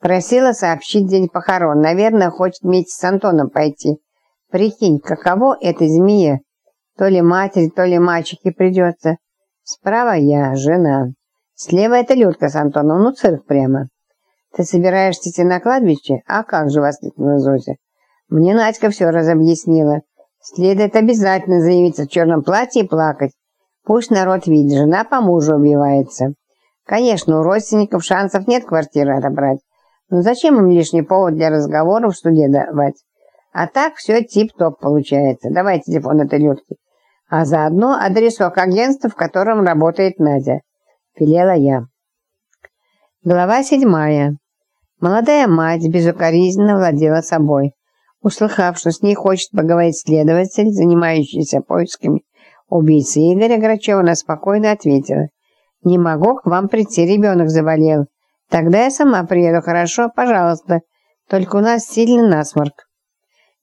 Просила сообщить день похорон. Наверное, хочет вместе с Антоном пойти. Прикинь, каково этой змее? То ли матери, то ли мальчики придется. Справа я, жена. Слева это Людка с Антоном, ну цирк прямо. Ты собираешься идти на кладбище? А как же, воскликнула Зозя. Мне Надька все разобъяснила. Следует обязательно заявиться в черном платье и плакать. Пусть народ видит, жена по мужу убивается. Конечно, у родственников шансов нет квартиры отобрать. Но зачем им лишний повод для разговоров в суде давать? А так все тип-топ получается. Давай телефон этой Людки. А заодно адресок агентства, в котором работает Надя. Велела я. Глава седьмая. Молодая мать безукоризненно владела собой. Услыхав, что с ней хочет поговорить следователь, занимающийся поисками убийцы Игоря Грачева, она спокойно ответила. «Не могу к вам прийти, ребенок заболел. Тогда я сама приеду, хорошо? Пожалуйста. Только у нас сильный насморк».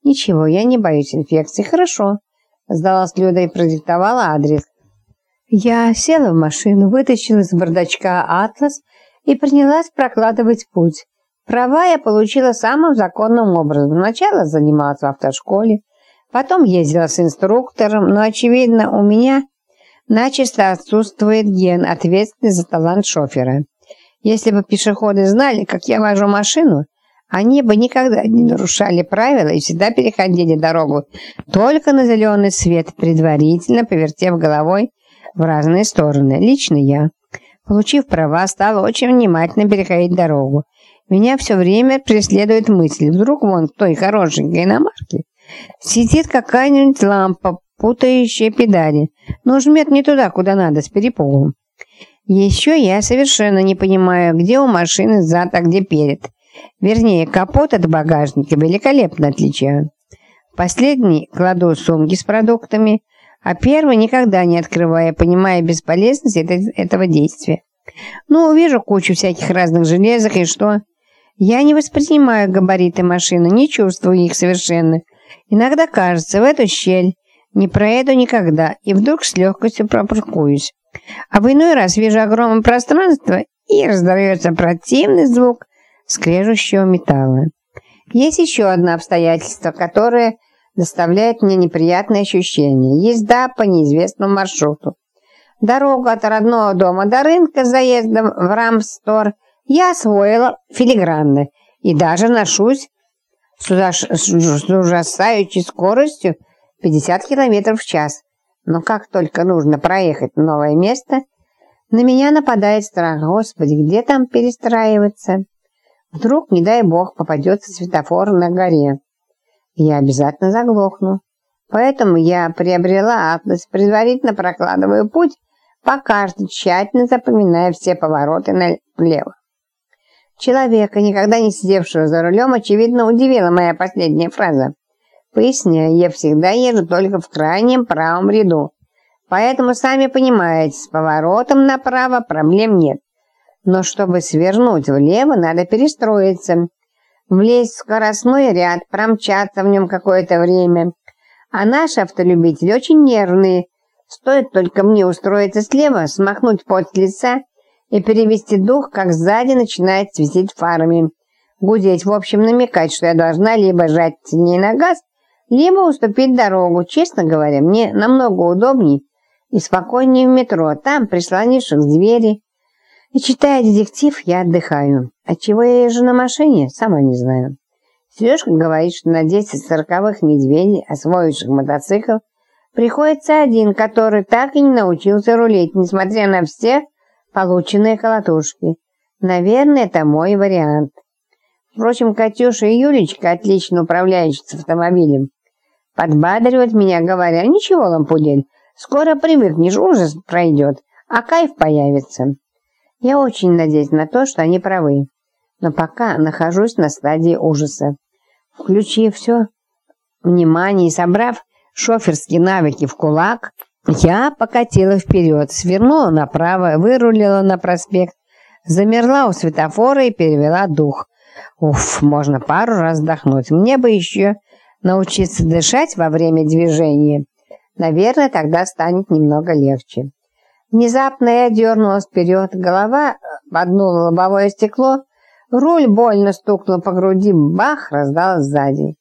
«Ничего, я не боюсь инфекции, хорошо», — сдалась Люда и продиктовала адрес. Я села в машину, вытащила из бардачка атлас и принялась прокладывать путь. Права я получила самым законным образом. Сначала занималась в автошколе, потом ездила с инструктором, но, очевидно, у меня начисто отсутствует ген, ответственный за талант шофера. Если бы пешеходы знали, как я вожу машину, они бы никогда не нарушали правила и всегда переходили дорогу только на зеленый свет, предварительно повертев головой в разные стороны. Лично я, получив права, стала очень внимательно переходить дорогу. Меня все время преследует мысль, вдруг вон в той хорошенькой иномарке сидит какая-нибудь лампа, путающая педали, но жмет не туда, куда надо, с перепугом. Еще я совершенно не понимаю, где у машины зад, а где перед. Вернее, капот от багажника великолепно отличаю. Последний кладу сумки с продуктами, а первый никогда не открывая, понимая бесполезность этого действия. Ну, увижу кучу всяких разных железок, и что? Я не воспринимаю габариты машины, не чувствую их совершенно. Иногда кажется, в эту щель не проеду никогда, и вдруг с легкостью пропаркуюсь. А в иной раз вижу огромное пространство, и раздается противный звук скрежущего металла. Есть еще одно обстоятельство, которое доставляет мне неприятные ощущения. Езда по неизвестному маршруту. Дорогу от родного дома до рынка с заездом в Рамстор я освоила филигранно и даже ношусь с, ужасающей скоростью 50 км в час. Но как только нужно проехать новое место, на меня нападает страх. Господи, где там перестраиваться? Вдруг, не дай бог, попадется светофор на горе. Я обязательно заглохну. Поэтому я приобрела атлас, предварительно прокладываю путь по карте, тщательно запоминая все повороты налево. Человека, никогда не сидевшего за рулем, очевидно, удивила моя последняя фраза. Поясняю, я всегда езжу только в крайнем правом ряду. Поэтому, сами понимаете, с поворотом направо проблем нет. Но чтобы свернуть влево, надо перестроиться. Влезть в скоростной ряд, промчаться в нем какое-то время. А наши автолюбители очень нервные. Стоит только мне устроиться слева, смахнуть пот с лица и перевести дух, как сзади начинает светить фарами. Гудеть, в общем, намекать, что я должна либо жать сильнее на газ, либо уступить дорогу. Честно говоря, мне намного удобнее и спокойнее в метро. Там, прислонившись к двери и читая детектив, я отдыхаю. Отчего я езжу на машине, сама не знаю. Сережка говорит, что на 10 сороковых медведей, освоивших мотоцикл, приходится один, который так и не научился рулить, несмотря на все полученные колотушки. Наверное, это мой вариант. Впрочем, Катюша и Юлечка, отлично управляющиеся автомобилем, подбадривают меня, говоря, ничего, лампудель, скоро привыкнешь, ужас пройдет, а кайф появится. Я очень надеюсь на то, что они правы, но пока нахожусь на стадии ужаса. Включив все внимание и собрав шоферские навыки в кулак, я покатила вперед, свернула направо, вырулила на проспект, замерла у светофора и перевела дух. Уф, можно пару раз вдохнуть. Мне бы еще научиться дышать во время движения. Наверное, тогда станет немного легче. Внезапно я дернулась вперед, голова поднула лобовое стекло, Руль больно стукнул по груди, бах, раздалось сзади.